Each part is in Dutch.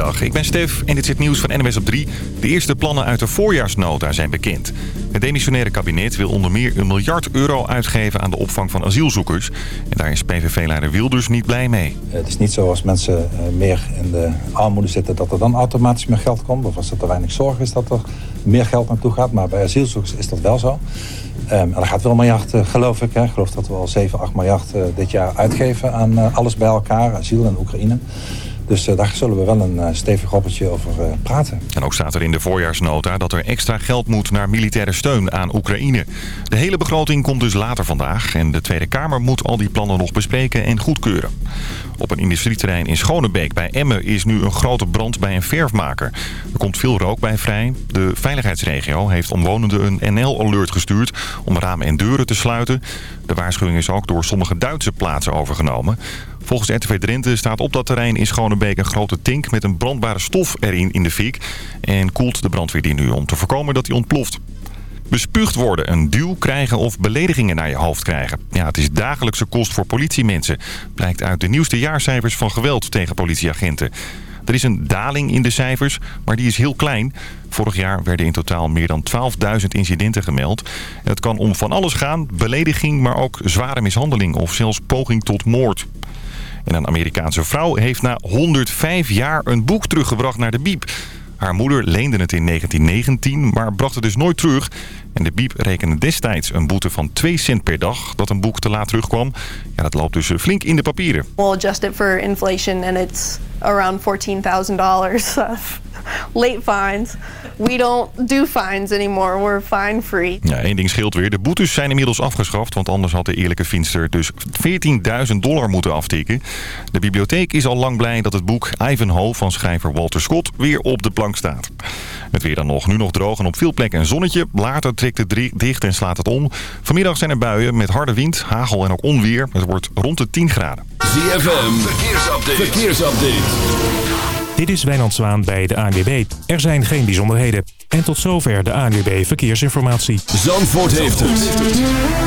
Ik ben Stef en dit is het nieuws van NWS op 3. De eerste plannen uit de voorjaarsnota zijn bekend. Het demissionaire kabinet wil onder meer een miljard euro uitgeven aan de opvang van asielzoekers. En daar is PVV-leider Wilders niet blij mee. Het is niet zo als mensen eh, meer in de armoede zitten dat er dan automatisch meer geld komt. Of als er te weinig zorg is dat er meer geld naartoe gaat. Maar bij asielzoekers is dat wel zo. En er gaat wel een miljard, uh, geloof ik. Hè. Ik geloof dat we al 7, 8 miljard uh, dit jaar uitgeven aan alles bij elkaar. Asiel en Oekraïne. Dus uh, daar zullen we wel een uh, stevig hoppertje over uh, praten. En ook staat er in de voorjaarsnota dat er extra geld moet naar militaire steun aan Oekraïne. De hele begroting komt dus later vandaag. En de Tweede Kamer moet al die plannen nog bespreken en goedkeuren. Op een industrieterrein in Schonebeek bij Emmen is nu een grote brand bij een verfmaker. Er komt veel rook bij vrij. De veiligheidsregio heeft omwonenden een NL-alert gestuurd om ramen en deuren te sluiten. De waarschuwing is ook door sommige Duitse plaatsen overgenomen. Volgens RTV Drenthe staat op dat terrein in Schonebeek een grote tank met een brandbare stof erin in de fik. En koelt de brandweer die nu om te voorkomen dat die ontploft. Bespuugd worden, een duw krijgen of beledigingen naar je hoofd krijgen. Ja, het is dagelijkse kost voor politiemensen. Blijkt uit de nieuwste jaarcijfers van geweld tegen politieagenten. Er is een daling in de cijfers, maar die is heel klein. Vorig jaar werden in totaal meer dan 12.000 incidenten gemeld. Het kan om van alles gaan, belediging, maar ook zware mishandeling of zelfs poging tot moord. En een Amerikaanse vrouw heeft na 105 jaar een boek teruggebracht naar de biep. Haar moeder leende het in 1919, maar bracht het dus nooit terug. En de biep rekende destijds een boete van 2 cent per dag dat een boek te laat terugkwam. Ja, dat loopt dus flink in de papieren. We'll adjust it for inflation and it's around $14,000 of late fines. We don't do fines anymore. We're fine free. Ja, één ding scheelt weer. De boetes zijn inmiddels afgeschaft, want anders had de eerlijke finster dus 14.000 dollar moeten aftikken. De bibliotheek is al lang blij dat het boek Ivanhoe van schrijver Walter Scott weer op de plank staat. Het weer dan nog. Nu nog droog en op veel plekken een zonnetje. Later trekt het dicht en slaat het om. Vanmiddag zijn er buien met harde wind, hagel en ook onweer. Het wordt rond de 10 graden. ZFM, verkeersupdate. verkeersupdate. Dit is Wijnand Zwaan bij de ANWB. Er zijn geen bijzonderheden. En tot zover de ANWB Verkeersinformatie. Zandvoort heeft het.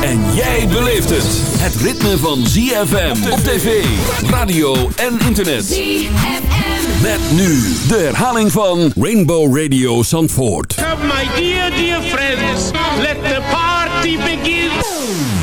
En jij beleeft het. Het ritme van ZFM op tv, radio en internet. ZFM. Met nu de herhaling van Rainbow Radio Zandvoort. Come my dear, dear friends. Let the party begin.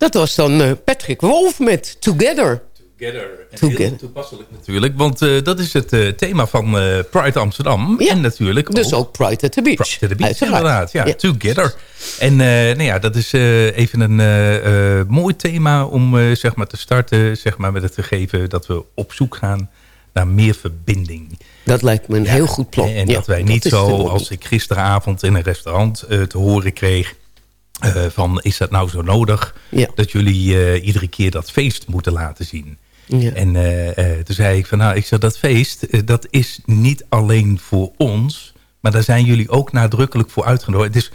Dat was dan uh, Patrick Wolf met Together. Together. En Together. heel toepasselijk natuurlijk. Want uh, dat is het uh, thema van Pride Amsterdam. Ja, en natuurlijk dus ook, Pride at the Beach. Pride at the Beach, inderdaad. Ja, ja, Together. En nou ja, dat is even een mooi thema om zeg maar te starten. Zeg maar met het gegeven dat we op zoek gaan naar meer verbinding. Dat lijkt me een heel goed plan. En dat wij niet zo, als ik gisteravond in een restaurant te horen kreeg... Uh, van is dat nou zo nodig ja. dat jullie uh, iedere keer dat feest moeten laten zien. Ja. En uh, toen zei ik van nou, ik zeg dat feest, dat is niet alleen voor ons, maar daar zijn jullie ook nadrukkelijk voor uitgenodigd. Het is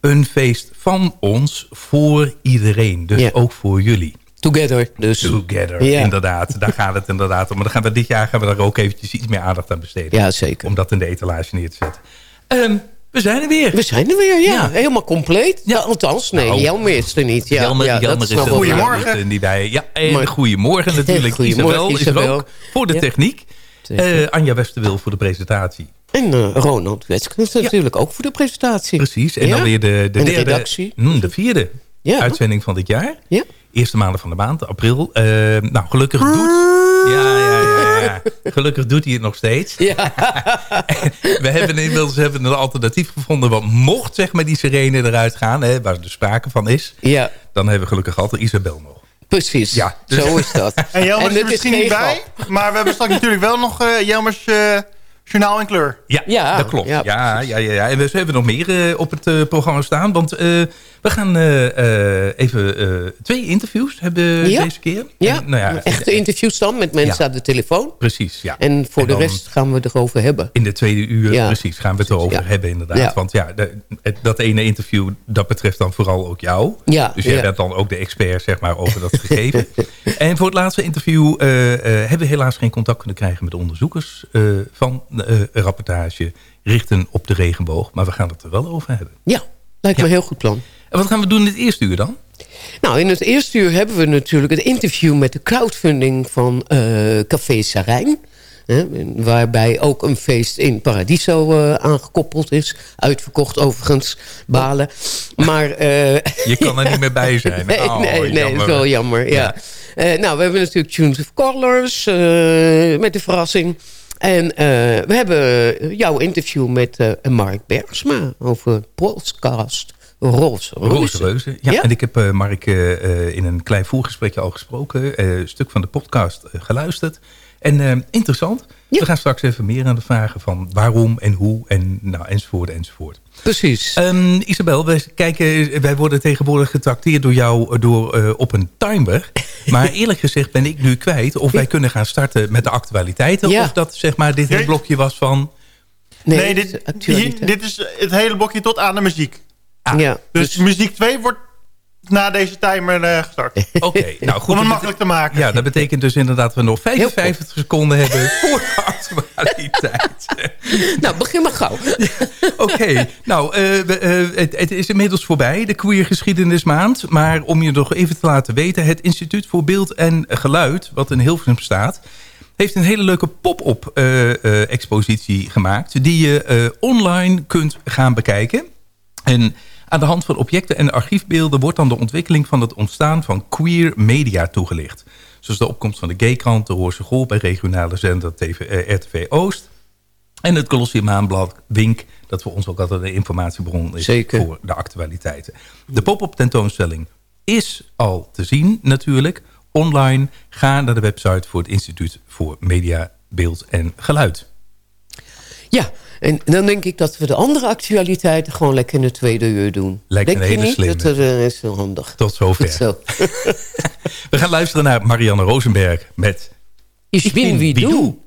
een feest van ons voor iedereen, dus ja. ook voor jullie. Together dus. Together, inderdaad. Daar gaat het inderdaad om. Maar dan gaan we dit jaar gaan we daar ook eventjes iets meer aandacht aan besteden. Ja, zeker. Om dat in de etalage neer te zetten. Um, we zijn er weer. We zijn er weer, ja. ja. Helemaal compleet. Ja. Althans, nee, nou, Jelmer is er niet. Ja, Jelmer, ja, Jelmer is er Goedemorgen. Niet bij. Ja, en goedemorgen natuurlijk. Goedemorgen, Isabel, Isabel, is er ook voor de techniek. Uh, Anja Westerwil voor de presentatie. En uh, Ronald Wetskens natuurlijk ook voor de presentatie. Precies. En dan weer de, de en derde, redactie. Mm, de vierde uitzending van dit jaar. Ja. Eerste maanden van de maand, april. Uh, nou, gelukkig doet... Ja, ja, ja, ja. Gelukkig doet hij het nog steeds. Ja. we hebben inmiddels hebben een alternatief gevonden. Want mocht zeg maar die sirene eruit gaan, hè, waar er sprake van is... Ja. dan hebben we gelukkig altijd Isabel nog. Precies, ja, dus zo is dat. En Jelmers is misschien niet bij, maar we hebben straks natuurlijk wel nog uh, Jelmers... Uh, Journaal in kleur. Ja, ja dat klopt. Ja, ja, ja, ja, En we hebben nog meer uh, op het programma staan. Want we gaan even twee interviews hebben ja. deze keer. Ja, en, nou ja echte interviews dan met mensen aan de telefoon. Precies, ja. En voor en de rest gaan we het erover hebben. In de tweede uur, precies, gaan we het erover hebben inderdaad. Want ja, de, dat ene interview, dat betreft dan vooral ook jou. Ja, dus jij bent dan ook de expert zeg maar, over dat gegeven. en voor het laatste interview hebben we helaas geen contact kunnen krijgen met de onderzoekers van uh, rapportage richten op de regenboog. Maar we gaan het er wel over hebben. Ja, lijkt me een heel goed plan. En wat gaan we doen in het eerste uur dan? Nou, in het eerste uur hebben we natuurlijk het interview met de crowdfunding van uh, Café Sarijn. Hè, waarbij ook een feest in Paradiso uh, aangekoppeld is. Uitverkocht overigens, balen. Maar, uh, Je kan er niet meer bij zijn. nee, oh, nee, nee, dat is wel jammer. Ja. ja. nou, we hebben natuurlijk Tunes of Colors met de verrassing. En uh, we hebben jouw interview met uh, Mark Bergsma over podcast Roze Reuzen. Roze Reuzen, ja. ja. En ik heb uh, Mark in een klein voorgesprekje al gesproken. een stuk van de podcast geluisterd. En interessant. Ja. We gaan straks even meer aan de vragen van waarom en hoe en nou, enzovoort enzovoort. Precies. Um, Isabel, wij, kijken, wij worden tegenwoordig getrakteerd door jou door, uh, op een timer. Maar eerlijk gezegd ben ik nu kwijt of wij kunnen gaan starten met de actualiteiten. Ja. Of dat zeg maar dit het blokje was van... Nee, nee dit, hier, dit is het hele blokje tot aan de muziek. Ja, dus, dus muziek 2 wordt na deze timer uh, gestart. Oké, okay, nou goed. Om het makkelijk te maken. Ja, dat betekent dus inderdaad dat we nog 55 seconden hebben voor de actualiteit. nou, begin maar gauw. Oké, okay, nou, uh, uh, het, het, is inmiddels voorbij, de queer geschiedenismaand. Maar om je nog even te laten weten, het Instituut voor Beeld en Geluid, wat in Hilversum staat heeft een hele leuke pop-up expositie gemaakt... die je online kunt gaan bekijken. En aan de hand van objecten en archiefbeelden wordt dan de ontwikkeling van het ontstaan van queer media toegelicht. Zoals de opkomst van de Gaykrant, de Hoorse Golf bij regionale zender TV, eh, RTV Oost. En het Colosseum Maanblad Wink, dat voor ons ook altijd een informatiebron is Zeker. voor de actualiteiten. De pop-up tentoonstelling is al te zien natuurlijk. Online, ga naar de website voor het Instituut voor Media, Beeld en Geluid. Ja, en dan denk ik dat we de andere actualiteiten gewoon lekker in de tweede uur doen. Lijkt denk een hele niet? slimme. Dat uh, is wel handig. Tot zover. Zo. we gaan luisteren naar Marianne Rosenberg met... Ich bin wie du.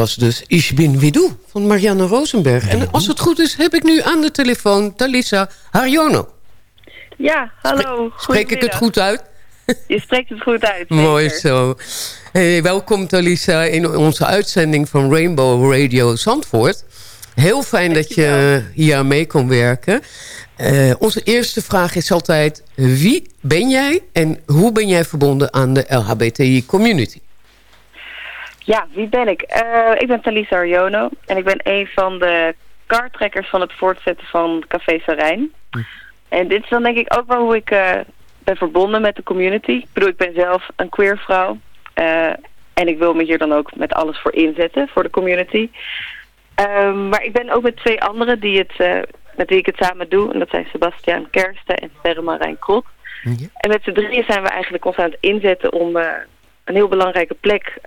Was dus Ich bin wie du van Marianne Rosenberg. En als het goed is, heb ik nu aan de telefoon Talisa Harjono. Ja, hallo. Spreek ik het goed uit? Je spreekt het goed uit. Mooi zo. Hey, welkom Talisa in onze uitzending van Rainbow Radio Zandvoort. Heel fijn dat je hier aan mee kon werken. Uh, onze eerste vraag is altijd... wie ben jij en hoe ben jij verbonden aan de LHBTI-community? Ja, wie ben ik? Uh, ik ben Talisa Arjono en ik ben een van de kartrekkers van het voortzetten van Café Sarijn. Hm. En dit is dan denk ik ook wel hoe ik uh, ben verbonden met de community. Ik bedoel, ik ben zelf een queer vrouw. Uh, en ik wil me hier dan ook met alles voor inzetten, voor de community. Um, maar ik ben ook met twee anderen die het, met wie ik het samen doe. En dat zijn Sebastiaan Kersten en Sterre Marijn Krot. En met z'n drieën zijn we eigenlijk ons aan het inzetten om een heel belangrijke plek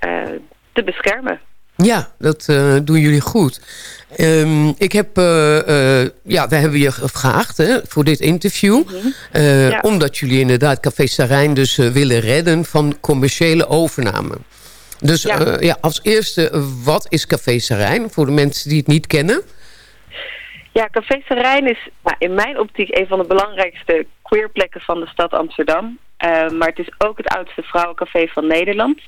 te beschermen. Ja, dat uh, doen jullie goed. Um, ik heb, uh, uh, ja, we hebben je gevraagd hè, voor dit interview. Mm -hmm. ja. Omdat jullie inderdaad Café Sarijn dus willen redden van commerciële overname. Dus ja. ja. als eerste, wat is Café Sarijn voor de mensen die het niet kennen? Ja, Café Sarijn is nou, in mijn optiek een van de belangrijkste queerplekken van de stad Amsterdam. maar het is ook het oudste vrouwencafé van Nederland.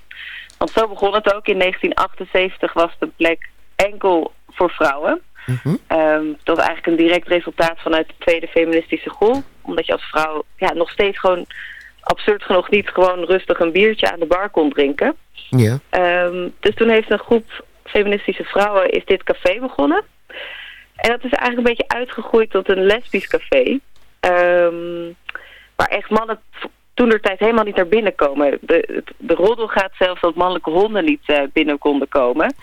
Want zo begon het ook. In 1978 was de plek enkel voor vrouwen. Mm -hmm. um, dat was eigenlijk een direct resultaat vanuit de tweede feministische golf. Omdat je als vrouw ja, nog steeds gewoon absurd genoeg niet gewoon rustig een biertje aan de bar kon drinken. Ja. Um, dus toen heeft een groep feministische vrouwen is dit café begonnen. En dat is eigenlijk een beetje uitgegroeid tot een lesbisch café. Um, waar echt mannen toen er tijd helemaal niet naar binnen komen. De, de roddel gaat zelfs dat mannelijke honden niet uh, binnen konden komen.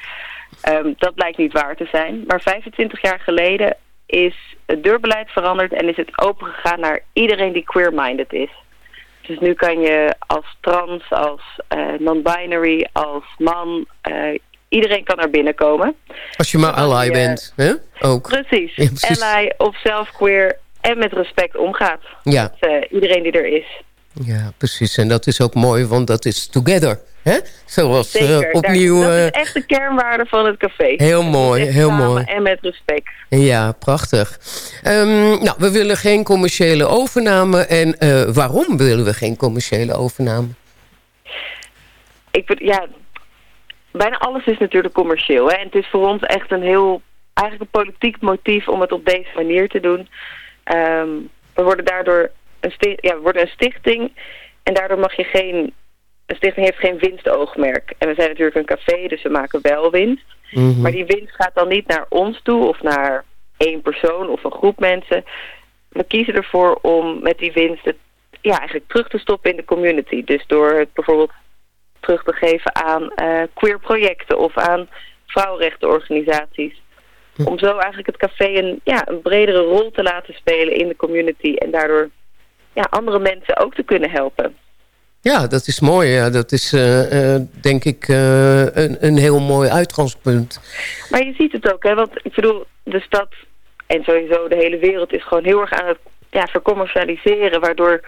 Um, dat blijkt niet waar te zijn. Maar 25 jaar geleden is het deurbeleid veranderd en is het opengegaan naar iedereen die queer-minded is. Dus nu kan je als trans, als uh, non-binary, als man, uh, iedereen kan naar binnen komen. Als je maar ally je, bent, hè? Ook. Precies. Ja, precies. Ally of zelf queer en met respect omgaat. Ja. Met, uh, iedereen die er is. Ja, precies. En dat is ook mooi, want dat is together. Hè? Zoals Zeker, uh, opnieuw... Dat, is echt de kernwaarde van het café. Heel mooi, heel mooi. En met respect. Ja, prachtig. Um, nou, we willen geen commerciële overname. En uh, waarom willen we geen commerciële overname? Ik, ja, bijna alles is natuurlijk commercieel. Hè? En het is voor ons echt een heel... Eigenlijk een politiek motief om het op deze manier te doen. Um, we worden daardoor een, ja, we worden een stichting en daardoor mag je geen... Een stichting heeft geen winstoogmerk. En we zijn natuurlijk een café, dus we maken wel winst. Mm -hmm. Maar die winst gaat dan niet naar ons toe of naar één persoon of een groep mensen. We kiezen ervoor om met die winst het ja, eigenlijk terug te stoppen in de community. Dus door het bijvoorbeeld terug te geven aan uh, queer projecten of aan vrouwenrechtenorganisaties. Hm. Om zo eigenlijk het café een, ja, een bredere rol te laten spelen in de community en daardoor ja, andere mensen ook te kunnen helpen. Ja, dat is mooi. Ja. Dat is uh, uh, denk ik uh, een, een heel mooi uitgangspunt. Maar je ziet het ook, hè? want ik bedoel, de stad en sowieso de hele wereld is gewoon heel erg aan het ja, vercommercialiseren, waardoor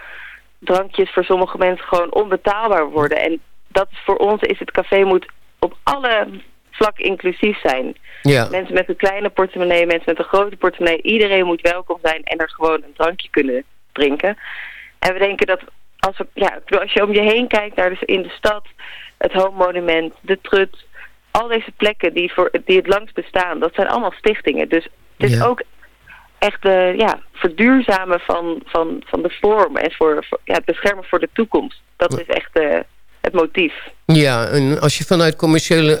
drankjes voor sommige mensen gewoon onbetaalbaar worden. En dat is voor ons is het café moet op alle vlakken inclusief zijn. Ja. Mensen met een kleine portemonnee, mensen met een grote portemonnee, iedereen moet welkom zijn en er gewoon een drankje kunnen drinken. En we denken dat als, we, ja, als je om je heen kijkt naar dus in de stad, het Home Monument, de Trut, al deze plekken die, voor, die het langst bestaan, dat zijn allemaal stichtingen. Dus het is ja. ook echt de ja, verduurzamen van, van, van de vorm en voor, voor ja, het beschermen voor de toekomst. Dat is echt uh, het motief. Ja, en als je vanuit commerciële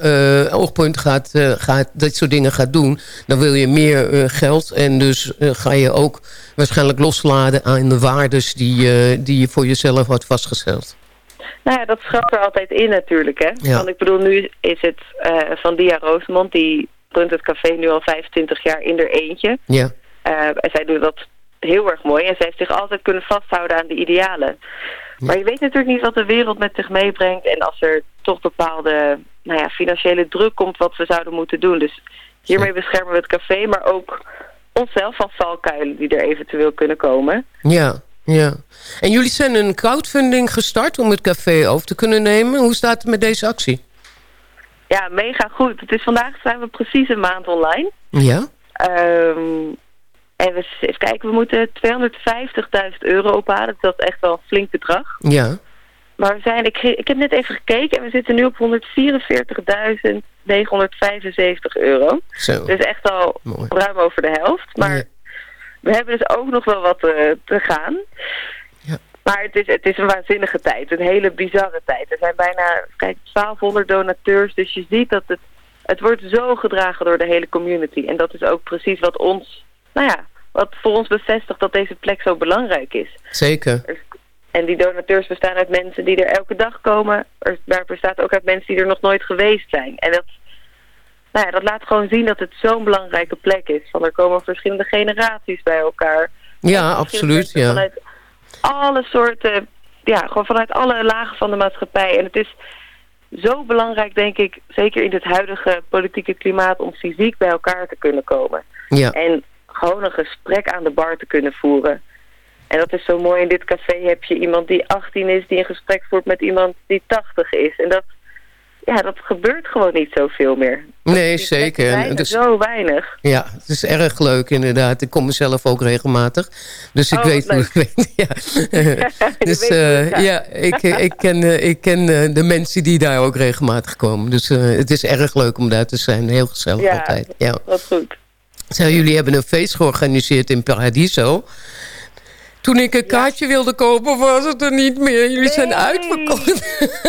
uh, oogpunt gaat, uh, gaat, dit soort dingen gaat doen... dan wil je meer uh, geld en dus ga je ook waarschijnlijk losladen aan de waardes... die, die je voor jezelf had vastgesteld. Nou ja, dat schat er altijd in natuurlijk. Hè? Ja. Want ik bedoel, nu is het van Dia Rosemond... die runt het café nu al 25 jaar in er eentje. Ja. en zij doet dat heel erg mooi. En zij heeft zich altijd kunnen vasthouden aan de idealen. Maar je weet natuurlijk niet wat de wereld met zich meebrengt. En als er toch bepaalde nou ja, financiële druk komt wat we zouden moeten doen. Dus hiermee beschermen we het café, maar ook onszelf van valkuilen die er eventueel kunnen komen. Ja, ja. En jullie zijn een crowdfunding gestart om het café over te kunnen nemen. Hoe staat het met deze actie? Ja, mega goed. Het is vandaag zijn we precies een maand online. Ja? Ehm, en we, even kijken, we moeten 250.000 euro ophalen. Dat is echt wel een flink bedrag. Ja. Maar we zijn, ik, ik heb net even gekeken en we zitten nu op 144.975 euro. Zo. Dus echt al Mooi. ruim over de helft. Maar Ja. we hebben dus ook nog wel wat eh, te gaan. Ja. Maar het is, het is een waanzinnige tijd. Een hele bizarre tijd. Er zijn bijna kijk, 1200 donateurs. Dus je ziet dat het, het wordt zo gedragen door de hele community. En dat is ook precies wat ons, nou ja, wat voor ons bevestigt dat deze plek zo belangrijk is. Zeker. En die donateurs bestaan uit mensen die er elke dag komen. Er, daar bestaat ook uit mensen die er nog nooit geweest zijn. En dat, nou ja, dat laat gewoon zien dat het zo'n belangrijke plek is. Van er komen verschillende generaties bij elkaar. Ja, absoluut. Ja. Vanuit alle soorten, ja, gewoon vanuit alle lagen van de maatschappij. En het is zo belangrijk, denk ik, zeker in het huidige politieke klimaat, om fysiek bij elkaar te kunnen komen. Ja. En gewoon een gesprek aan de bar te kunnen voeren. En dat is zo mooi. In dit café heb je iemand die 18 is, die een gesprek voert met iemand die 80 is. En dat, ja, dat gebeurt gewoon niet zoveel meer. Nee, zeker. er is- zo weinig. Ja, het is erg leuk inderdaad. Ik kom mezelf ook regelmatig. Dus ik Oh, weet ik weet. Ja. dus weet eh, ja, ik, ik ken, eh, ik ken eh, de mensen die daar ook regelmatig komen. Dus eh, het is erg leuk om daar te zijn. Heel gezellig Ja, altijd. Ja. wat goed. Jullie hebben een feest georganiseerd in Paradiso. Toen ik een kaartje wilde kopen, was het er niet meer. Jullie zijn uitverkocht.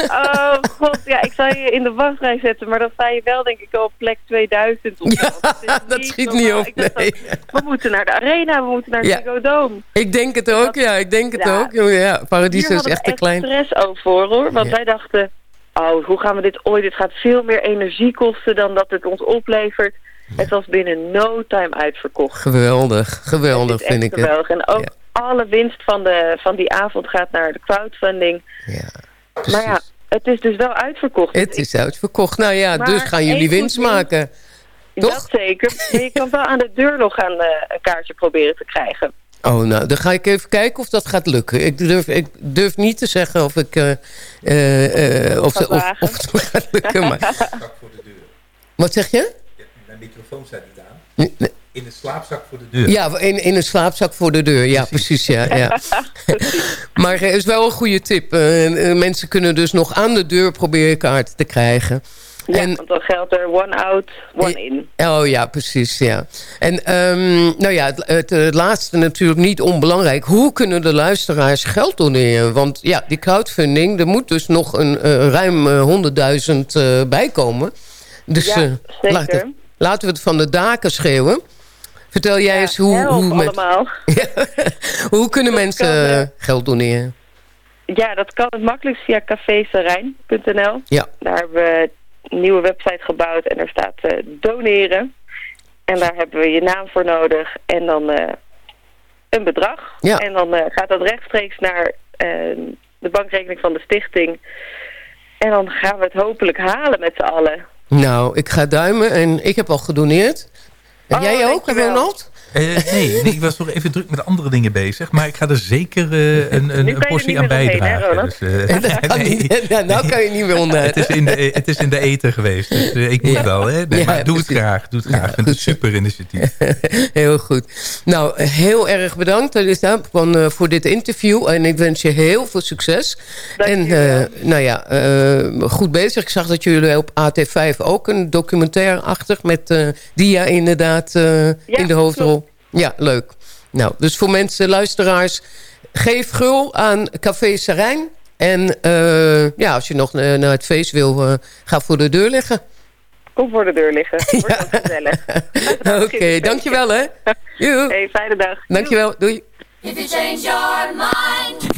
Oh god, ja, ik zou je in de wachtrij zetten, maar dan sta je wel denk ik op plek 2000 of zo. Dat, dat schiet normaal. niet op, nee. we moeten naar de arena, we moeten naar de Ja. Dome. ik denk het ook, ja. Ik denk het Ja. ook. Ja, Paradiso Hier is echt te klein. stress over hoor, want Ja. wij dachten, oh, hoe gaan we dit ooit, dit gaat veel meer energie kosten dan dat het ons oplevert. Het was binnen no time uitverkocht. Geweldig, geweldig vind ik het. geweldig. En ook Ja. alle winst van, de, van die avond gaat naar de crowdfunding. Ja, Maar ja, het is dus wel uitverkocht. Het is uitverkocht. Nou ja, Maar dus gaan jullie winst maken. Dat toch? zeker. Maar je kan wel aan de deur nog gaan, eh, een kaartje proberen te krijgen. Oh, nou, dan ga ik even kijken of dat gaat lukken. Ik durf, ik durf niet te zeggen of, ik, eh, of, of, of het gaat lukken. Maar... Wat zeg je? Mijn microfoon staat niet aan. Nee. In de slaapzak voor de deur. Ja, in, in een slaapzak voor de deur. Ja, precies. ja, ja. maar het is wel een goede tip. Eh, eh, mensen kunnen dus nog aan de deur proberen kaarten te krijgen. Ja, En- want dan geldt er one out, one in. Oh ja, precies, ja. En ehm, nou ja, het, het, het laatste natuurlijk niet onbelangrijk. Hoe kunnen de luisteraars geld doneren? Want ja, die crowdfunding, er moet dus nog een eh, ruim eh, 100.000 eh, bijkomen. Dus Ja, eh, zeker. Laten, we het van de daken schreeuwen. Vertel jij eens hoe, hoe, met, allemaal. hoe kunnen Dat mensen kan, eh, eh, geld doneren? Ja, dat kan het makkelijkst via cafésarijn.nl. Ja. Daar hebben we een nieuwe website gebouwd en daar staat eh, doneren. En daar hebben we je naam voor nodig en dan een bedrag. Ja. En dan gaat dat rechtstreeks naar de bankrekening van de stichting. En dan gaan we het hopelijk halen met z'n allen. Nou, ik ga duimen en ik heb al gedoneerd. En Oh, jij ook. Ronald? Eh, nee, nee, ik was nog even druk met andere dingen bezig. Maar ik ga er zeker eh, een, een, Nu kan een je portie niet aan meer omheen, hè, bijdragen. Ronald? Dus, eh, Dat kan nee. niet. Ja, nou kan je niet meer onder. Het is, in de, het is in de eten geweest. Dus eh, ik moet Ja. wel. Hè? Nee, Ja, maar doe het graag. Doe het graag. Ja, ik vind het super initiatief. Heel goed. Nou, heel erg bedankt van, eh, voor dit interview. En ik wens je heel veel succes. En Dankjewel. eh, nou ja, eh, goed bezig. Ik zag dat jullie op AT5 ook een documentaire achter... met eh, Dia inderdaad eh, in de hoofdrol. Ja, leuk. Nou, dus voor mensen, luisteraars... geef gul aan Café Sarijn. En eh, ja, als je nog eh, naar het feest wil, eh, ga voor de deur liggen. Kom voor de deur liggen. Wordt ook gezellig. Oké, dankjewel hè. Joe. Hey, fijne dag. Dankjewel, doei. If you change your mind,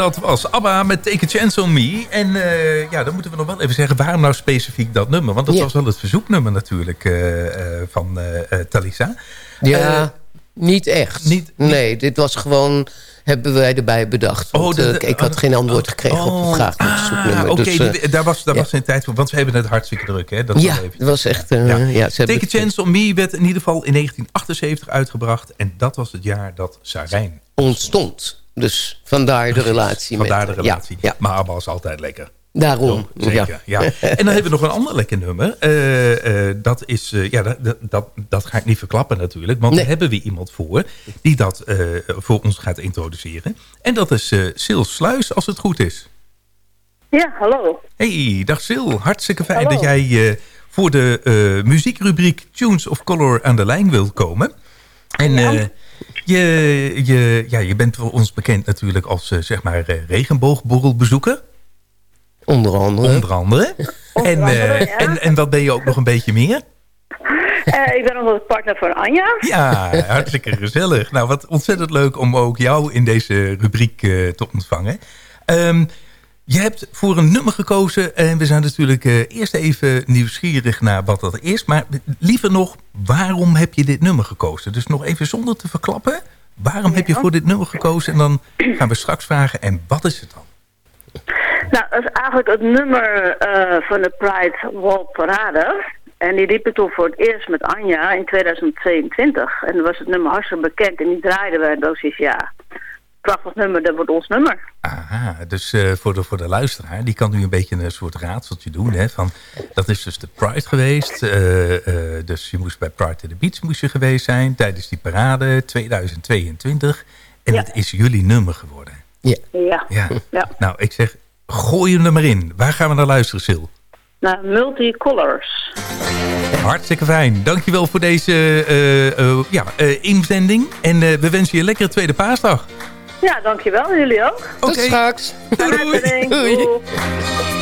dat was ABBA met Take a Chance on Me. En eh, ja, dan moeten we nog wel even zeggen... waarom nou specifiek dat nummer? Want dat was wel het verzoeknummer natuurlijk eh, eh, van Talisa. Ja, niet echt. nee, dit was gewoon... Hebben wij erbij bedacht. Want, Oh, ik had geen antwoord gekregen op de vraag naar het zoeknummer. Ah, Oké, dus, eh, die- daar was, daar ja. was geen tijd voor. Want we hebben het hartstikke druk. Hè? Dat ja, het was echt... eh, Ja. ze Take a Chance on Me werd in ieder geval in 1978 uitgebracht. En dat was het jaar dat Sarijn ontstond. Dus vandaar de relatie. Vandaar met, de relatie. Maar ABBA is altijd lekker. Daarom, Zeker, ja. ja. En dan hebben we nog een ander lekker nummer. Eh, eh, dat is, eh, ja, dat, dat- dat, ga ik niet verklappen natuurlijk. Want daar hebben we iemand voor die dat eh, voor ons gaat introduceren. En dat is eh Sil Sluis, als het goed is. Ja, hallo. Hey, dag Sil. Hartstikke fijn Hallo. dat jij eh, voor de eh, muziekrubriek Tunes of Color aan de lijn wilt komen. En eh, je, je, ja, je bent voor ons bekend natuurlijk als eh, zeg maar eh, regenboogborrelbezoeker. Onder andere. Onder andere. en, eh, andere, ja. en, en wat ben je ook nog een beetje meer? Eh, ik ben nog wel de partner van Anja. Ja, hartstikke gezellig. Nou, wat ontzettend leuk om ook jou in deze rubriek eh, te ontvangen. Ehm, je hebt voor een nummer gekozen en we zijn natuurlijk eh, eerst even nieuwsgierig naar wat dat is. Maar liever nog, waarom heb je dit nummer gekozen? Dus nog even zonder te verklappen, waarom heb je voor dit nummer gekozen? En dan gaan we straks vragen, en wat is het dan? Nou, dat is eigenlijk het nummer eh, van de Pride Walk Parade. En die liep ik toen voor het eerst met Anja in 2022. En dan was het nummer hartstikke bekend en die draaiden we. En dat is ja, prachtig nummer, dat wordt ons nummer. Aha, dus eh, voor, de, voor de luisteraar, die kan nu een beetje een soort raadseltje doen. Hè, van, dat is dus de Pride geweest. eh, eh, dus je moest bij Pride to the Beach moest je geweest zijn tijdens die parade 2022. En het is jullie nummer geworden. Ja. Ja. Ja. Ja. Nou, ik zeg, gooi hem er maar in. Waar gaan we naar luisteren, Sil? Nou, multicolors. Hartstikke fijn. Dankjewel voor deze eh, eh, ja, eh, inzending. En eh, we wensen je een lekkere tweede paasdag. Ja, dankjewel. Jullie ook. Tot straks. Doei. Doei. Doei.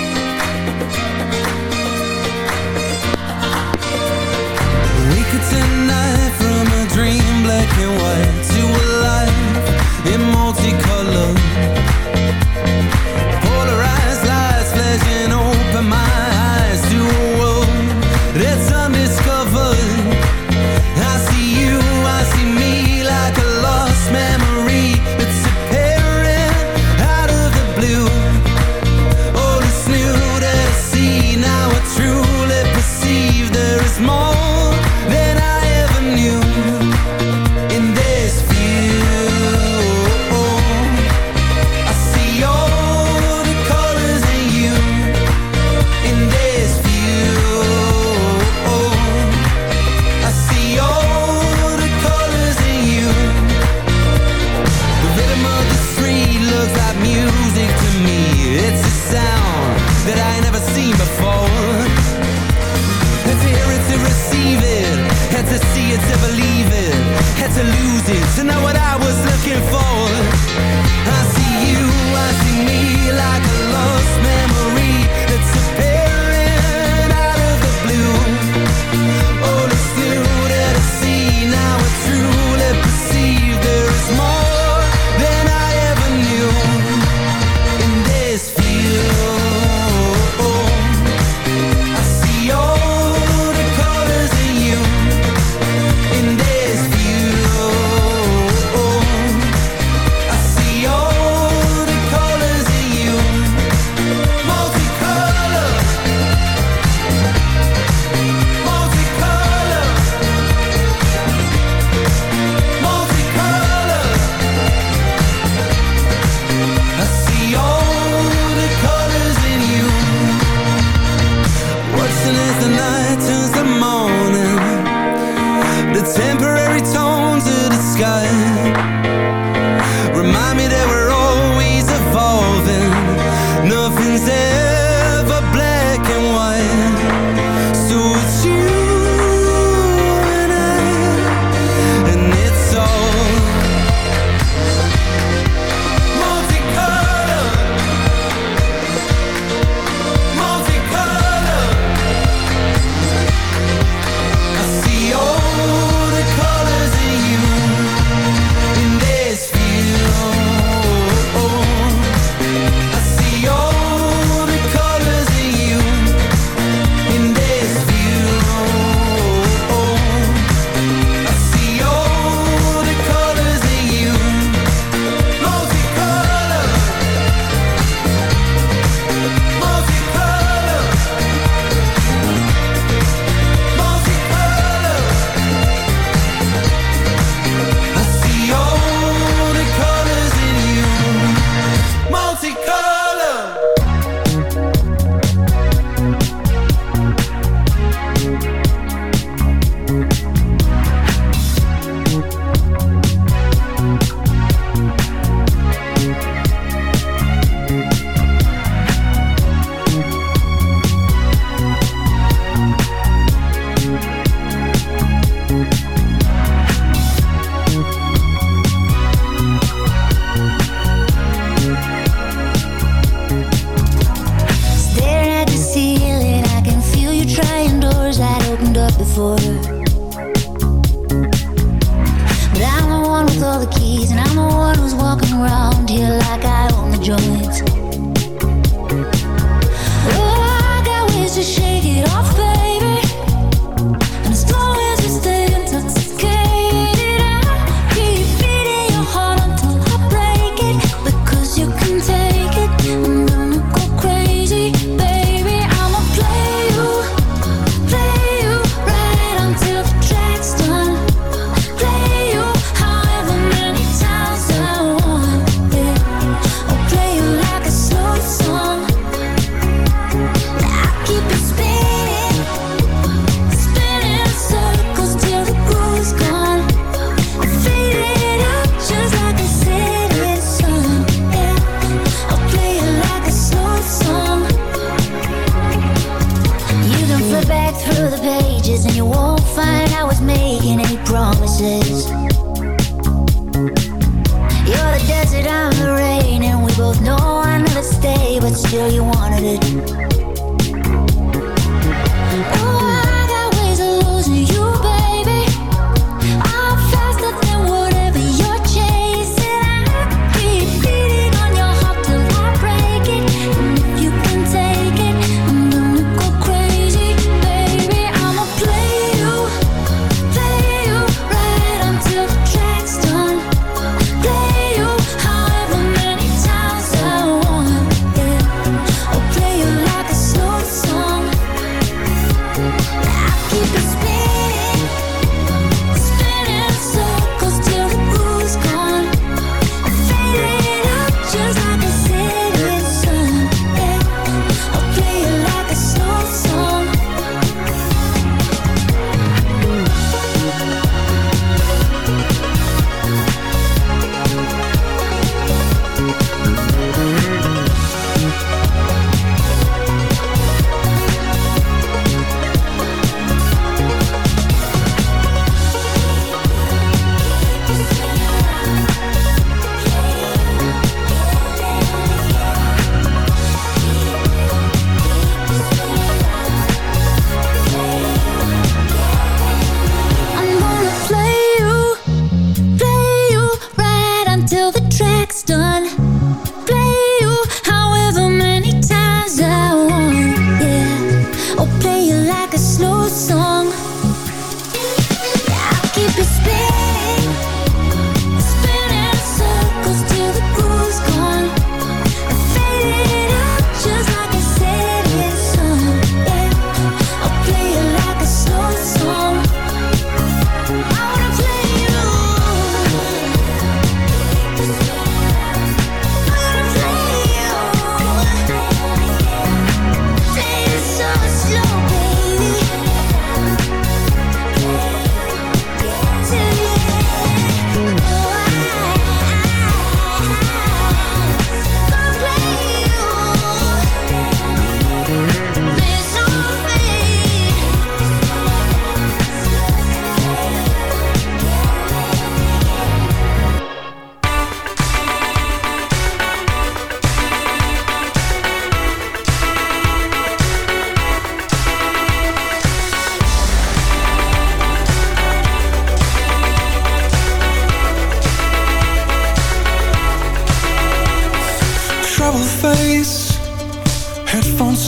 Sky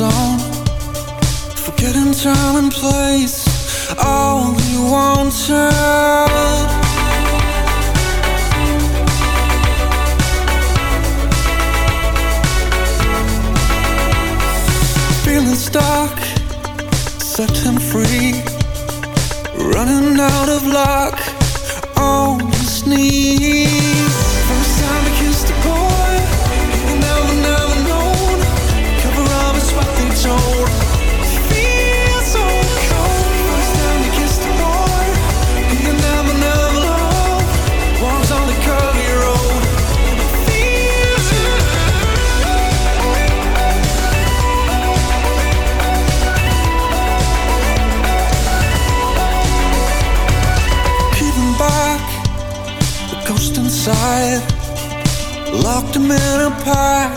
on, forgetting time and place. All you wanted. Feeling stuck, set him free. Running out of luck on his knees. In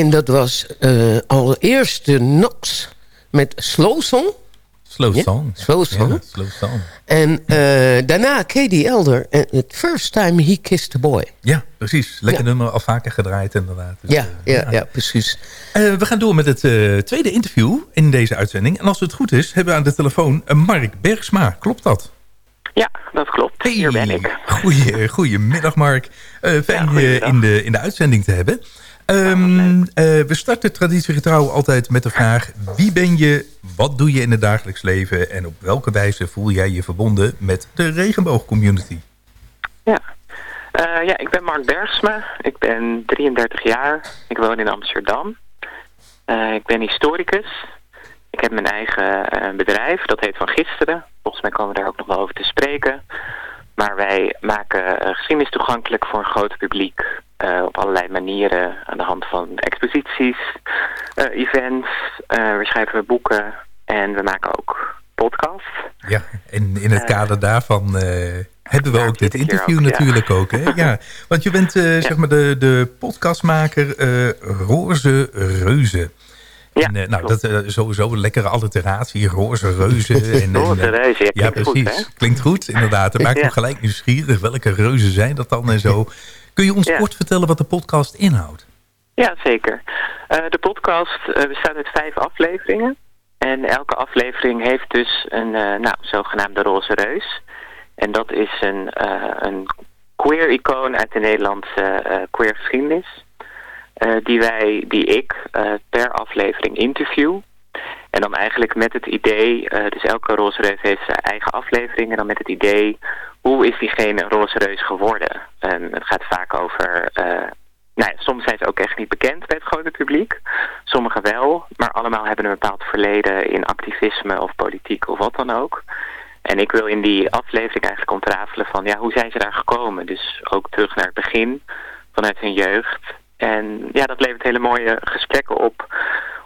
en dat was eh, allereerst de Nox met Slow Song. Slow Ja, song. Slow Song. Ja, slow song. En eh, daarna Katie Elder en het First Time He Kissed a Boy. Ja, precies. Lekker nummer, al vaker gedraaid inderdaad. Dus, Ja, eh, ja, ja, precies. Eh, we gaan door met het eh, tweede interview in deze uitzending. En als het goed is, hebben we aan de telefoon Mark Bergsma. Klopt dat? Ja, dat klopt. Hier ben ik. Goeie, goedemiddag Mark. Eh, fijn je in de, in de uitzending te hebben. Ehm, eh, we starten traditiegetrouw altijd met de vraag... wie ben je, wat doe je in het dagelijks leven... en op welke wijze voel jij je verbonden met de regenboogcommunity? Ja. Eh, ja, ik ben Mark Bergsma. Ik ben 33 jaar. Ik woon in Amsterdam. Eh, ik ben historicus. Ik heb mijn eigen bedrijf. Dat heet Van Gisteren. Volgens mij komen we daar ook nog wel over te spreken. Maar wij maken geschiedenis toegankelijk voor een groot publiek. Eh, op allerlei manieren. Aan de hand van exposities, eh, events. eh we schrijven boeken. En we maken ook podcasts. Ja, en in het kader daarvan hebben we ook dit interview ook, ja. natuurlijk ook. Hè? Ja, want je bent zeg maar de, de podcastmaker Roze Reuzen. Ja, en, nou, dat eh, sowieso een lekkere alliteratie, roze reuzen. En, Roze reuzen, ja, klinkt precies. klinkt goed, inderdaad. Dat maakt me gelijk nieuwsgierig. Welke reuzen zijn dat dan en zo? Kun je ons Ja. kort vertellen wat de podcast inhoudt? Ja, zeker. Eh, de podcast eh, bestaat uit vijf afleveringen. En elke aflevering heeft dus een eh, nou, zogenaamde roze reus. En dat is een, een queer icoon uit de Nederlandse queer geschiedenis. die, wij, die ik per aflevering interview. En dan eigenlijk met het idee, eh, dus elke roze reus heeft zijn eigen aflevering. En dan met het idee, hoe is diegene roze reus geworden? En het gaat vaak over eh, nou ja, soms zijn ze ook echt niet bekend bij het grote publiek. Sommigen wel, maar allemaal hebben een bepaald verleden in activisme of politiek of wat dan ook. En ik wil in die aflevering eigenlijk ontrafelen van ja, hoe zijn ze daar gekomen? Dus ook terug naar het begin, vanuit hun jeugd. En ja, dat levert hele mooie gesprekken op.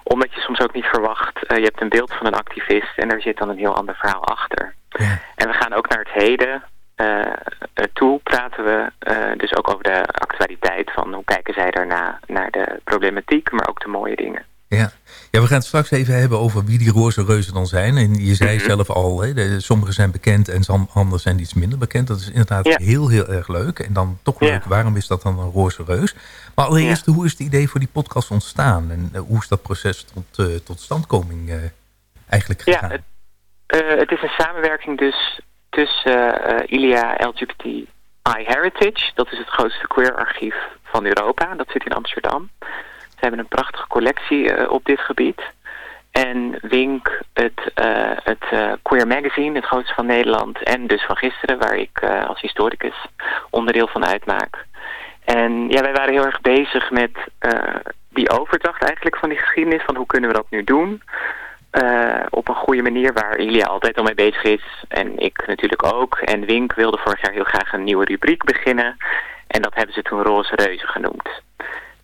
Omdat je soms ook niet verwacht, eh, je hebt een beeld van een activist en er zit dan een heel ander verhaal achter. En we gaan ook naar het heden eh, eh, toe, praten we dus ook over de actualiteit van hoe kijken zij daarna naar de problematiek, maar ook de mooie dingen. Ja. ja, we gaan het straks even hebben over wie die roze reuzen dan zijn. En je zei zelf al, hè, sommige zijn bekend en anderen zijn iets minder bekend. Dat is inderdaad Ja. heel, heel erg leuk. En dan toch Ja. leuk, waarom is dat dan een roze reus? Maar allereerst, hoe is het idee voor die podcast ontstaan? En eh, hoe is dat proces tot, eh, tot standkoming eh, eigenlijk Ja, gegaan? het, eh, het is een samenwerking dus tussen ILIA LGBTI Heritage. Dat is het grootste queer archief van Europa. Dat zit in Amsterdam. Hebben een prachtige collectie eh, op dit gebied. En Wink, het, eh, het eh, Queer Magazine, het grootste van Nederland. En dus van gisteren, waar ik als historicus onderdeel van uitmaak. En ja, wij waren heel erg bezig met die overdracht eigenlijk van die geschiedenis. Van hoe kunnen we dat nu doen? op een goede manier waar Ilia altijd al mee bezig is. En ik natuurlijk ook. En Wink wilde vorig jaar heel graag een nieuwe rubriek beginnen. En dat hebben ze toen Roze Reuzen genoemd.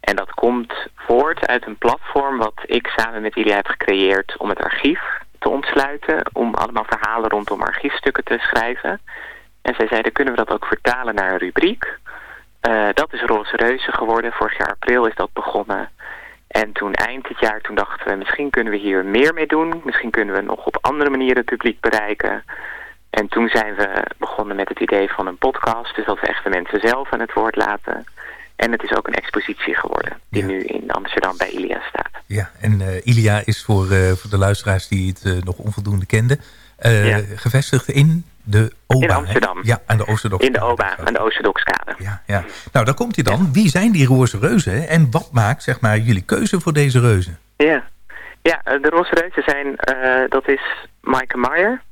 En dat komt voort uit een platform wat ik samen met Ilia heb gecreëerd om het archief te ontsluiten. Om allemaal verhalen rondom archiefstukken te schrijven. En zij zeiden, kunnen we dat ook vertalen naar een rubriek? Eh, dat is Roze Reuzen geworden. Vorig jaar april is dat begonnen. En toen eind dit jaar, toen dachten we, misschien kunnen we hier meer mee doen. Misschien kunnen we nog op andere manieren het publiek bereiken. En toen zijn we begonnen met het idee van een podcast. Dus dat we echt de mensen zelf aan het woord laten. En het is ook een expositie geworden, die nu in Amsterdam bij Ilia staat. Ja, en eh, Ilia is voor, eh, voor de luisteraars die het eh, nog onvoldoende kenden... gevestigd in de OBA. In hè? Amsterdam. Ja, aan de Oosterdokse In de OBA, aan de Oosterdoxkade. Ja, ja. Nou, daar komt hij dan. Wie zijn die roze reuzen? En wat maakt zeg maar, jullie keuze voor deze reuzen? Ja, ja de Roze Reuzen zijn, dat is Maaike Maier.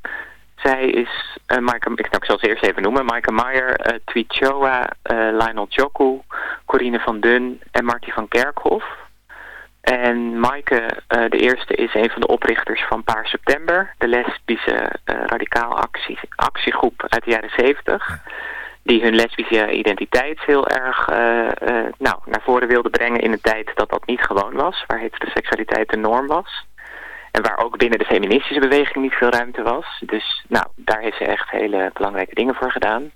Zij is, eh Maaike, ik, nou, ik zal ze eerst even noemen. Maaike Maier, eh Twichoa, eh Lionel Joku, Corine van Dun en Marty van Kerkhof. En Maaike, eh, de eerste, is een van de oprichters van Paar September. De lesbische eh, radicaal actie, actiegroep uit de jaren zeventig. Die hun lesbische identiteit heel erg eh, eh, nou, naar voren wilde brengen in een tijd dat dat niet gewoon was. Waar heteroseksualiteit de norm was. Waar ook binnen de feministische beweging niet veel ruimte was. Dus nou, daar heeft ze echt hele belangrijke dingen voor gedaan.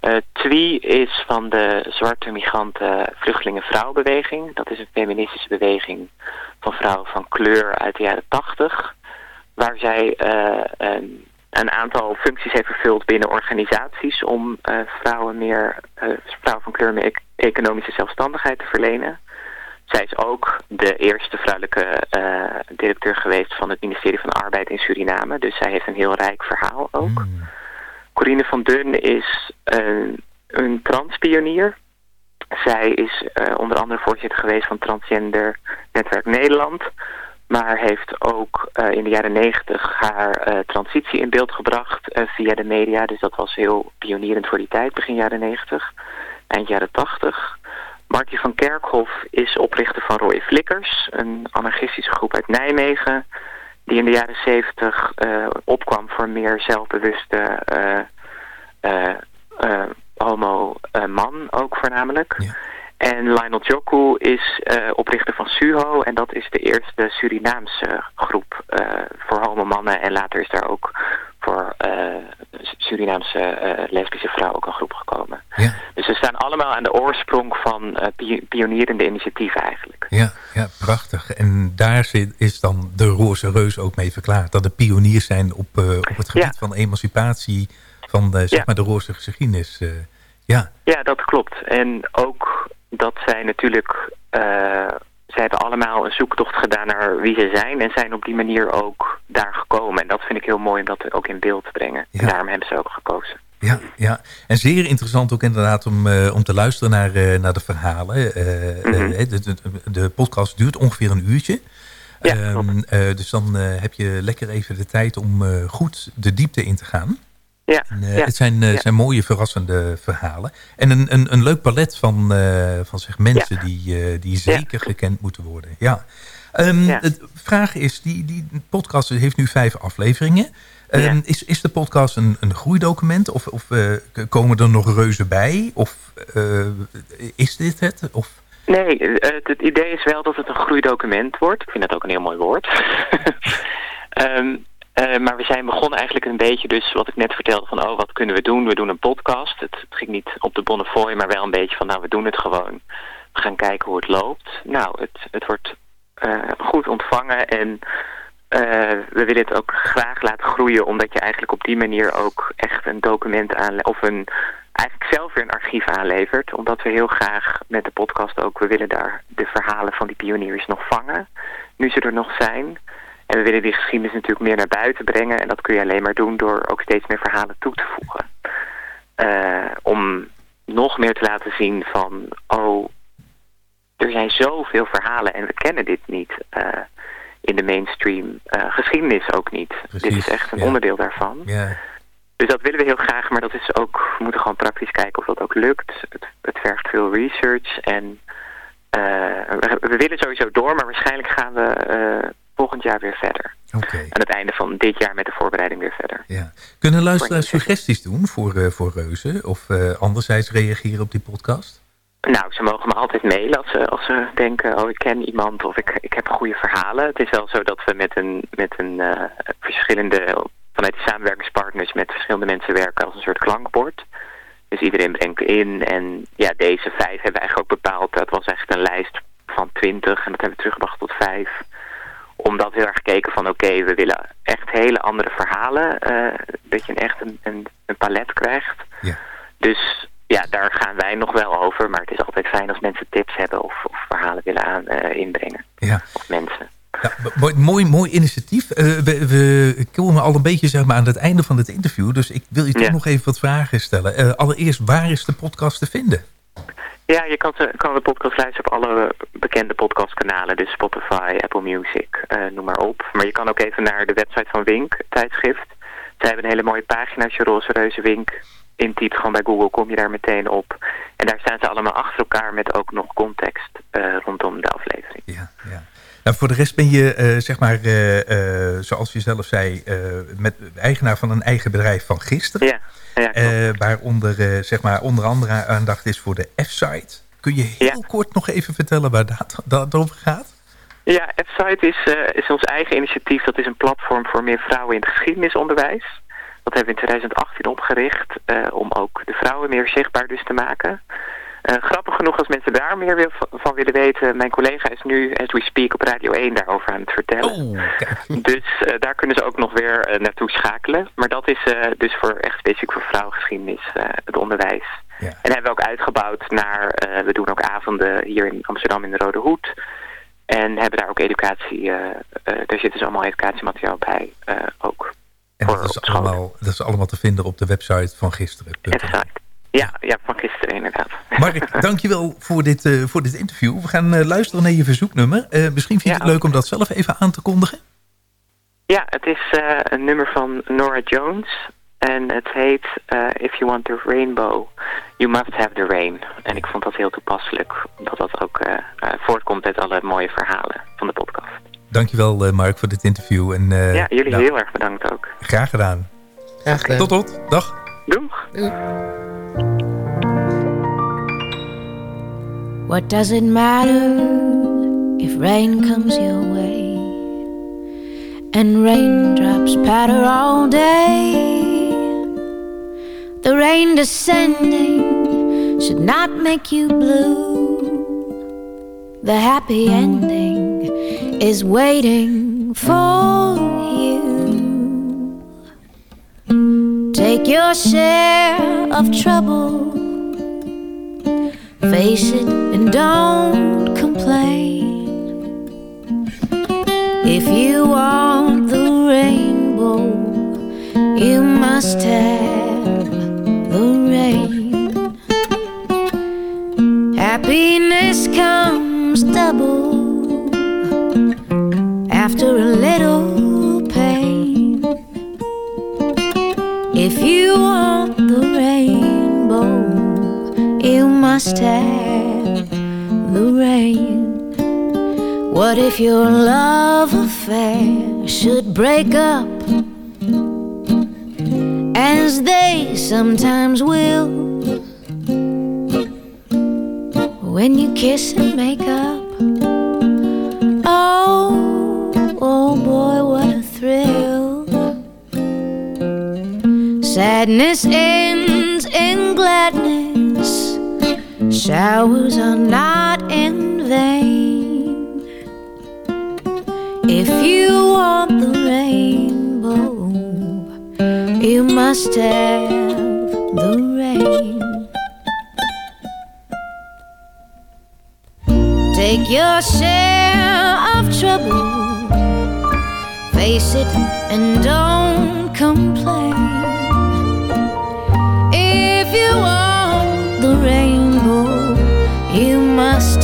Eh TWI is van de zwarte migranten vluchtelingen vrouwenbeweging. Dat is een feministische beweging van vrouwen van kleur uit de jaren tachtig. Waar zij eh, een, een aantal functies heeft vervuld binnen organisaties om eh, vrouwen, meer, vrouwen van kleur meer e- economische zelfstandigheid te verlenen. Zij is ook de eerste vrouwelijke eh, directeur geweest van het ministerie van Arbeid in Suriname. Dus zij heeft een heel rijk verhaal ook. Corine van Dun is een, een transpionier. Zij is eh, onder andere voorzitter geweest van Transgender Netwerk Nederland. Maar heeft ook eh, in de jaren negentig haar transitie in beeld gebracht via de media. Dus dat was heel pionierend voor die tijd, begin jaren negentig, eind jaren tachtig. Marty van Kerkhof is oprichter van Roy Flikkers, een anarchistische groep uit Nijmegen. Die in de jaren zeventig eh, opkwam voor meer zelfbewuste eh, eh, eh, homo-man ook voornamelijk. En Lionel Joku is eh, oprichter van SUHO en dat is de eerste Surinaamse groep eh, voor allemaal mannen. En later is daar ook voor eh, Surinaamse eh, lesbische vrouwen ook een groep gekomen. Ja. Dus we staan allemaal aan de oorsprong van eh, pi- pionierende initiatieven eigenlijk. Ja, ja, prachtig. En daar zit, is dan de Roze Reus ook mee verklaard. Dat de pioniers zijn op, eh, op het gebied van emancipatie van de, zeg Ja. maar de roze geschiedenis. eh, ja, Ja, dat klopt. En ook dat zij natuurlijk... eh, zij hebben allemaal een zoektocht gedaan naar wie ze zijn... en zijn op die manier ook daar gekomen. En dat vind ik heel mooi om dat ook in beeld te brengen. En daarom hebben ze ook gekozen. ja, ja. En zeer interessant ook inderdaad om, eh, om te luisteren naar, eh, naar de verhalen. Mhm. de, de, de podcast duurt ongeveer een uurtje. Ehm, eh, dus dan heb je lekker even de tijd om goed de diepte in te gaan. Ja, En, eh, ja, Het zijn, eh, ja. zijn mooie, verrassende verhalen. En een, een, een leuk palet van, eh, van zeg, mensen die, die zeker gekend moeten worden. Ja. Ehm. De vraag is, die, die podcast heeft nu vijf afleveringen. Ehm, is, is de podcast een, een groeidocument? Of, of komen er nog reuzen bij? Of is dit het? Of, Nee, het, het idee is wel dat het een groeidocument wordt. Ik vind dat ook een heel mooi woord. Ehm, eh, maar we zijn begonnen eigenlijk een beetje dus wat ik net vertelde van oh wat kunnen we doen? We doen een podcast. Het, het ging niet op de Bonnefoy, maar wel een beetje van nou we doen het gewoon. We gaan kijken hoe het loopt. Nou, het, het wordt eh, goed ontvangen en eh, we willen het ook graag laten groeien omdat je eigenlijk op die manier ook echt een document aan of een eigenlijk zelf weer een archief aanlevert. Omdat we heel graag met de podcast ook, we willen daar de verhalen van die pioniers nog vangen. Nu ze er nog zijn. En we willen die geschiedenis natuurlijk meer naar buiten brengen. En dat kun je alleen maar doen door ook steeds meer verhalen toe te voegen. Eh, om nog meer te laten zien van, oh, er zijn zoveel verhalen en we kennen dit niet eh, in de mainstream eh, geschiedenis ook niet. dit is echt een ja. onderdeel daarvan. ja, Dus dat willen we heel graag, maar dat is ook, we moeten gewoon praktisch kijken of dat ook lukt. Het, het vergt veel research en we, we willen sowieso door, maar waarschijnlijk gaan we volgend jaar weer verder. Oké. Aan het einde van dit jaar met de voorbereiding weer verder. ja. Kunnen luisteraars suggesties doen voor, eh, voor reuzen? Of eh, anderzijds reageren op die podcast? Nou, ze mogen me altijd mailen als ze, als ze denken, oh ik ken iemand of ik, ik heb goede verhalen. Het is wel zo dat we met een, met een eh, verschillende, vanuit de samenwerkingspartners met verschillende mensen werken als een soort klankbord. Dus iedereen brengt in en ja, deze vijf hebben we eigenlijk ook bepaald. Dat was echt een lijst van twintig en dat hebben we teruggebracht tot vijf. Omdat heel erg gekeken van oké, we willen echt hele andere verhalen. eh, dat je echt een, een, een palet krijgt. Ja. Dus ja, daar gaan wij nog wel over. Maar het is altijd fijn als mensen tips hebben of, of verhalen willen aan, eh, inbrengen. Ja. Of mensen. Ja, mooi, mooi, initiatief. Eh, we, we komen al een beetje zeg maar, aan het einde van het interview. Dus ik wil je toch Ja. nog even wat vragen stellen. Allereerst, waar is de podcast te vinden? Ja, je kan, de- kan de podcast luisteren op alle bekende podcastkanalen. Dus Spotify, Apple Music, eh, noem maar op. Maar je kan ook even naar de website van Wink, tijdschrift. Zij hebben een hele mooie pagina. Als je Roze Reuze Wink intypt, gewoon bij Google, kom je daar meteen op. En daar staan ze allemaal achter elkaar met ook nog context eh, rondom de aflevering. Nou, voor de rest ben je, eh, zeg maar, eh, eh, zoals je zelf zei, eh, met eigenaar van een eigen bedrijf van gisteren. Ja, ja Eh, waaronder, eh, zeg maar, onder andere aandacht is voor de F-site. Kun je heel kort nog even vertellen waar dat, dat over gaat? Ja, F-Site is, eh, is ons eigen initiatief. Dat is een platform voor meer vrouwen in het geschiedenisonderwijs. Dat hebben we in 2018 opgericht om ook de vrouwen meer zichtbaar dus te maken. Eh, grappig genoeg als mensen daar meer wil- van willen weten. Mijn collega is nu, as we speak, op Radio 1 daarover aan het vertellen. Dus eh, daar kunnen ze ook nog weer eh, naartoe schakelen. Maar dat is dus voor echt specifiek voor vrouwengeschiedenis het onderwijs. En hebben we ook uitgebouwd naar, we doen ook avonden hier in Amsterdam in de Rode Hoed. En hebben daar ook educatie, daar zit dus allemaal educatiemateriaal bij ook. En dat is, allemaal, dat is allemaal te vinden op de website van gisteren. Ja, ja, van gisteren inderdaad. Mark, dankjewel voor dit, eh, voor dit interview. We gaan eh, luisteren naar je verzoeknummer. Eh, misschien vind je het leuk om dat zelf even aan te kondigen. Ja, het is eh, een nummer van Nora Jones. En het heet eh, If You Want the Rainbow, You Must Have the Rain. En ik vond dat heel toepasselijk, omdat dat ook eh, eh, voortkomt uit alle mooie verhalen van de podcast. Dankjewel uh, Mark voor dit interview. En, uh, ja, jullie nou, heel erg bedankt ook. Graag gedaan. Graag gedaan. Tot tot. Dag. Doeg. Doeg. What does it matter if rain comes your way? and raindrops patter all day. The rain descending should not make you blue. The happy ending is waiting for you. Take your share of trouble, face it and don't complain. If you want the rainbow, you must have the rain. Happiness comes double after a you want the rainbow, you must have the rain. What if your love affair should break up? As they sometimes will. When you kiss and make up. Sadness ends in gladness. Showers are not in vain. If you want the rainbow, you must have the rain. Take your share of trouble, face it and don't complain. If you want the rainbow, you must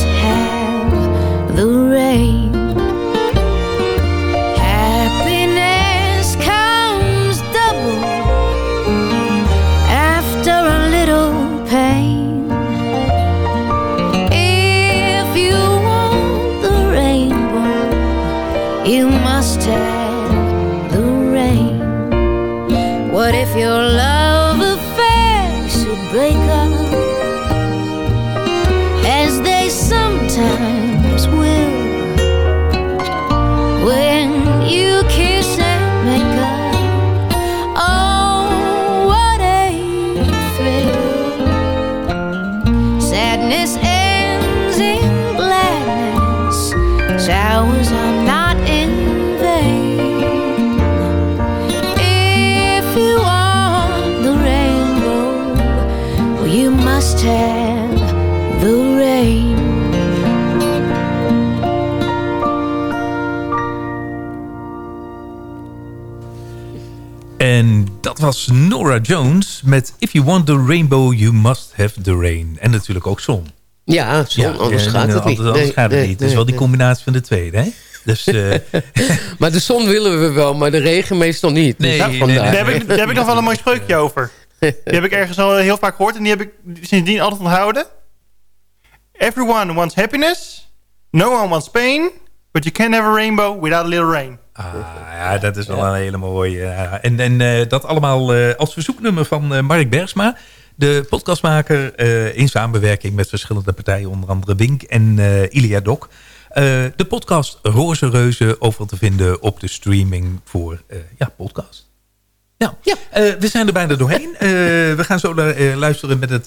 En dat was Nora Jones met If You Want the Rainbow, You Must Have the Rain. En natuurlijk ook zon. Ja, zon, anders en, gaat het anders, niet. Anders Nee, gaat het nee, niet. Het is nee, wel die combinatie van de tweede, hè? Dus, eh, Maar de zon willen we wel, maar de regen meestal niet. Dus Nee, Daar heb, ik, daar heb ik nog wel een mooi spreukje over. Die heb ik ergens al heel vaak gehoord en die heb ik sindsdien altijd onthouden. Everyone wants happiness, no one wants pain, but you can't have a rainbow without a little rain. Ah, ja, dat is wel een hele mooie. ja. En, en eh, dat allemaal eh, als verzoeknummer van eh, Mark Bergsma. De podcastmaker in samenwerking met verschillende partijen. Onder andere Wink en Ilia Dok. De podcast Roze Reuzen overal te vinden op de streaming voor ja, podcast. Nou, eh, we zijn er bijna doorheen. We gaan zo luisteren met het,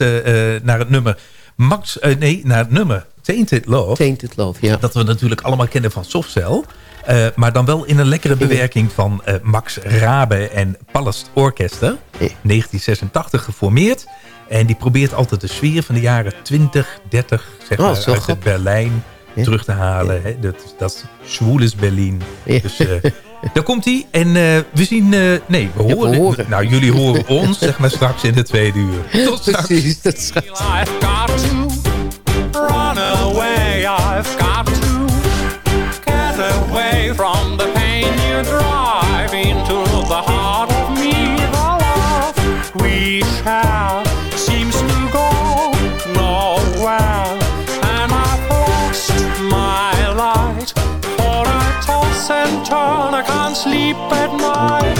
naar het nummer Max, nee, naar het nummer Tainted Love. Tainted Love, ja. Dat we natuurlijk allemaal kennen van Softcell. Eh, maar dan wel in een lekkere bewerking van eh, Max Rabe en Pallast Orchester. 1986 geformeerd. En die probeert altijd de sfeer van de jaren 20, 30, zeg Oh, maar, zo uit het. Berlijn terug te halen. Hè? Dat, dat Schwules Berlin. Dus eh, daar komt hij. En eh, we zien... eh, nee, we horen, horen. Nou, jullie horen ons, zeg maar, straks in de tweede uur. Tot straks. Precies, tot straks. Seems to go nowhere, and I've my light. Toss and turn, I can't sleep at night.